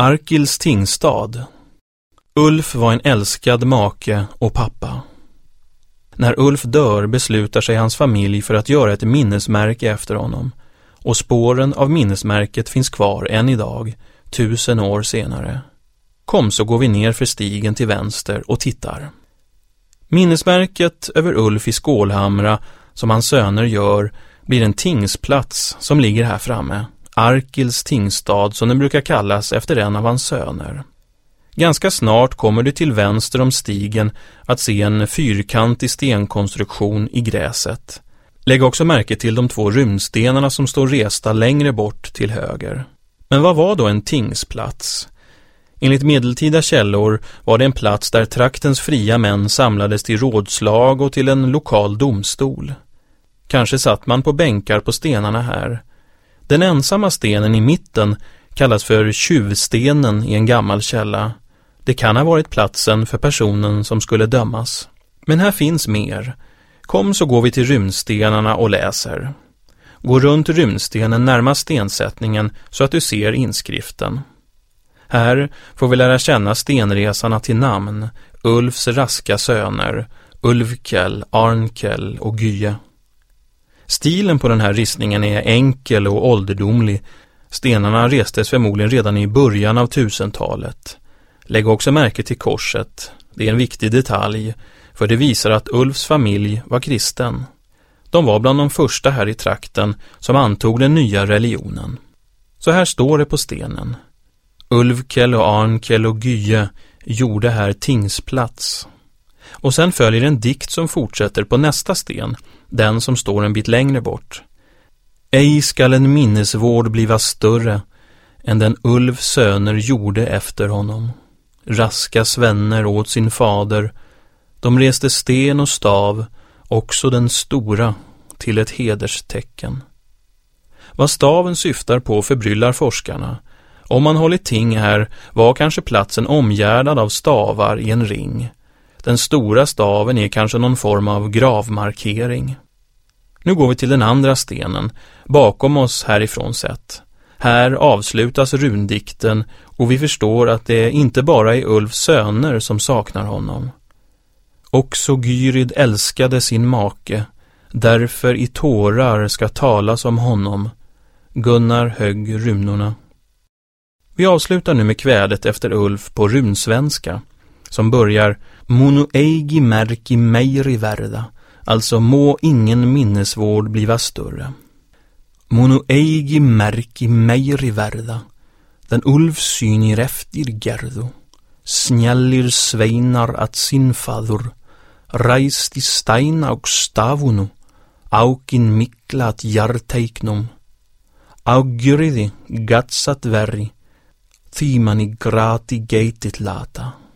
Arkils tingstad. Ulf var en älskad make och pappa. När Ulf dör beslutar sig hans familj för att göra ett minnesmärke efter honom och spåren av minnesmärket finns kvar än idag, tusen år senare. Kom så går vi ner för stigen till vänster och tittar. Minnesmärket över Ulf i Skålhamra som hans söner gör blir en tingsplats som ligger här framme. Arkils tingstad som den brukar kallas efter en av hans söner. Ganska snart kommer du till vänster om stigen att se en fyrkantig stenkonstruktion i gräset. Lägg också märke till de två runstenarna som står resta längre bort till höger. Men vad var då en tingsplats? Enligt medeltida källor var det en plats där traktens fria män samlades till rådslag och till en lokal domstol. Kanske satt man på bänkar på stenarna här. Den ensamma stenen i mitten kallas för tjuvstenen i en gammal källa. Det kan ha varit platsen för personen som skulle dömas. Men här finns mer. Kom så går vi till runstenarna och läser. Gå runt runstenen närmast stensättningen så att du ser inskriften. Här får vi lära känna stenresarna till namn, Ulfs raska söner, Ulvkel, Arnkel och Gye. Stilen på den här ristningen är enkel och ålderdomlig. Stenarna restes förmodligen redan i början av tusentalet. Lägg också märke till korset. Det är en viktig detalj, för det visar att Ulfs familj var kristen. De var bland de första här i trakten som antog den nya religionen. Så här står det på stenen. Ulvkel och Arnkel och Gye gjorde här tingsplats. Och sen följer en dikt som fortsätter på nästa sten, den som står en bit längre bort. Ej skall en minnesvård bliva större än den Ulf söner gjorde efter honom. Raska svänner åt sin fader, de reste sten och stav, också den stora, till ett hederstecken. Vad staven syftar på förbryllar forskarna. Om man håller ting här var kanske platsen omgärdad av stavar i en ring. Den stora staven är kanske någon form av gravmarkering. Nu går vi till den andra stenen, bakom oss härifrån sett. Här avslutas rundikten och vi förstår att det inte bara är Ulfs söner som saknar honom. Också Gyrid älskade sin make, därför i tårar ska talas om honom. Gunnar högg runorna. Vi avslutar nu med kvädet efter Ulf på runsvenska, som börjar Mono eigi märki meiri värda, alltså må ingen minnesvård bliva större. Mono eigi märki meiri värda, den ulv synir efter gerdu, snjallir sveinar att sin fadur, reist i steina och stavunu, aukin mikla att jarteiknum, auguriði gatsat verri, Thimani grati geitit lata.